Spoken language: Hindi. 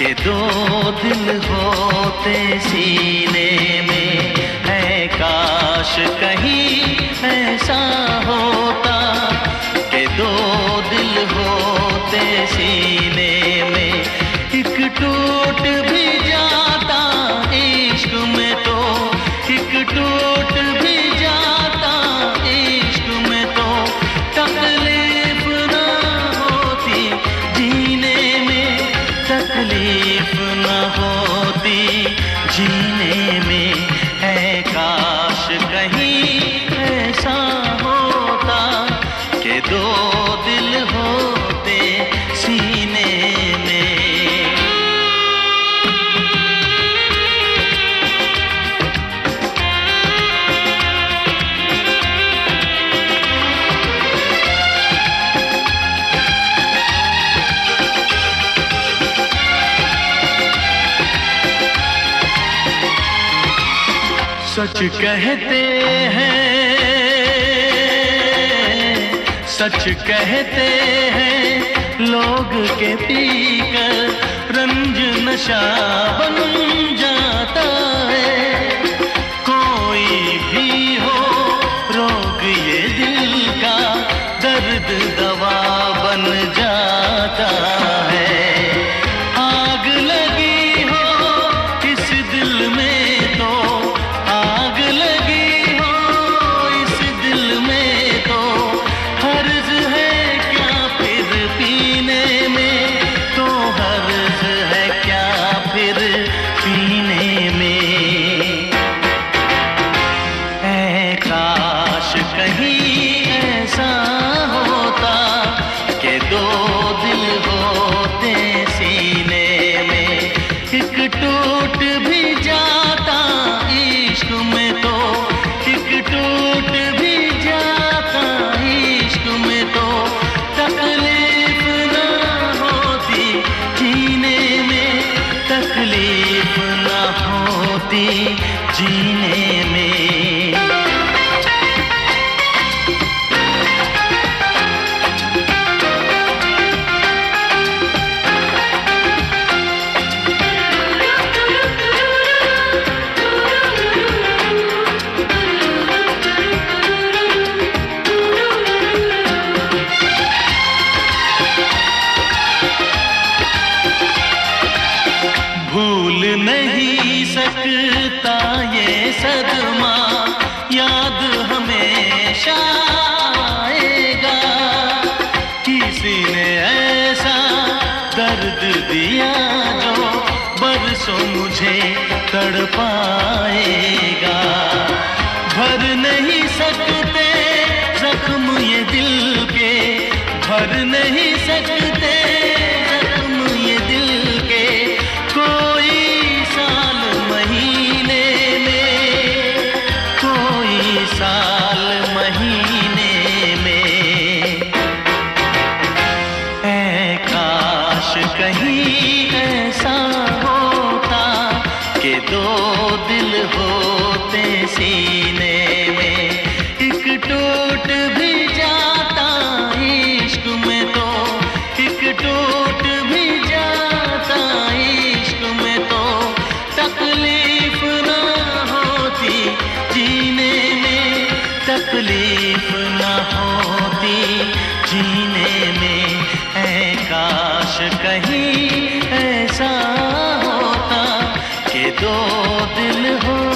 कि दो दिल होते सीने सच कहते हैं, सच कहते हैं, लोग के पीकर रंज नशा बन जाता है। कोई भी हो, रोग ये दिल का दर्द दवा बन जाता टूट भी जाता, इश्क में तो एक टूट भी जाता, इश्क में तो तकलीफ़ ना होती, जीने में तकलीफ़ ना होती, जीने में नहीं ये सदमा, याद हमेशा आएगा। किसी ने ऐसा दर्द दिया जो बरसों मुझे तड़पाएगा। भर नहीं सकते जख्म ये दिल के, भर नहीं सकते सीने में। एक टूट भी जाता इश्क तो। एक टूट भी जाता इश्क तो। तकलीफ़ ना होती जीने में। तकलीफ़ ना होती जीने में। ऐ काश कहीं ऐसा होता कि दो दिल हो